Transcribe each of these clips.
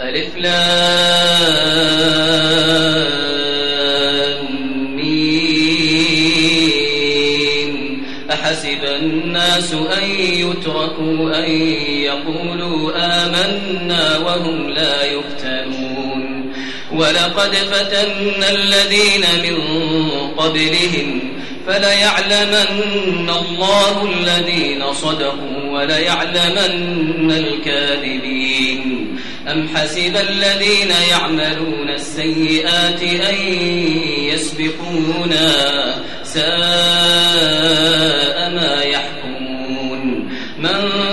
ألف لام أحسب الناس أن يتركوا أن يقولوا آمنا وهم لا يفتنون. ولقد فتنا الذين من قبلهم فليعلمن الله الذين صدقوا وليعلمن الكاذبين. أم حسب الذين يعملون السيئات أن يسبقونا ساء ما يحكمون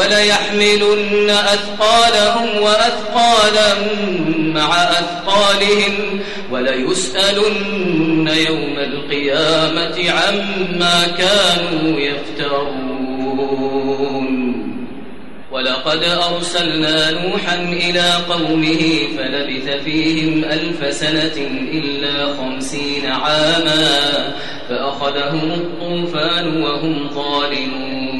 وليحملن أثقالهم وأثقالا مع أثقالهم وليسألن يوم القيامة عما كانوا يفترون. ولقد أرسلنا نوحا إلى قومه فلبث فيهم ألف سنة إلا خمسين عاما فأخذهم الطوفان وهم ظالمون.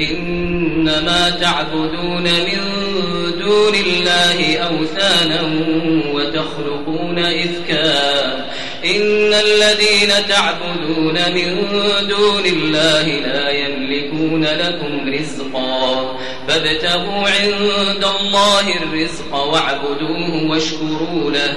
إنما تعبدون من دون الله أوثانا وتخلقون إفكا. إن الذين تعبدون من دون الله لا يملكون لكم رزقا. فابتغوا عند الله الرزق واعبدوه واشكروا له.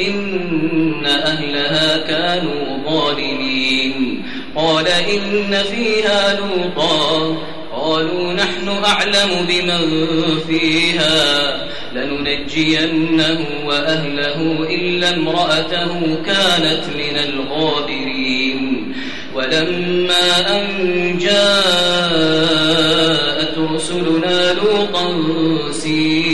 إن أهلها كانوا ظالمين. قال إن فيها لوطا. قالوا نحن أعلم بمن فيها. لننجينه وأهله إلا امرأته كانت من الغابرين. ولما أن جاءت رسلنا لوطا سيء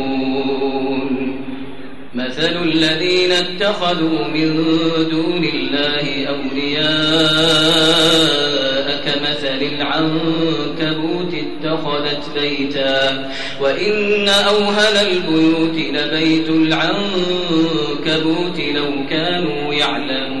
مثل الذين اتخذوا من دون الله أولياء كمثل للعنكبوت اتخذت بيتا وإن أوهل البيوت لبيت العنكبوت لو كانوا يعلمون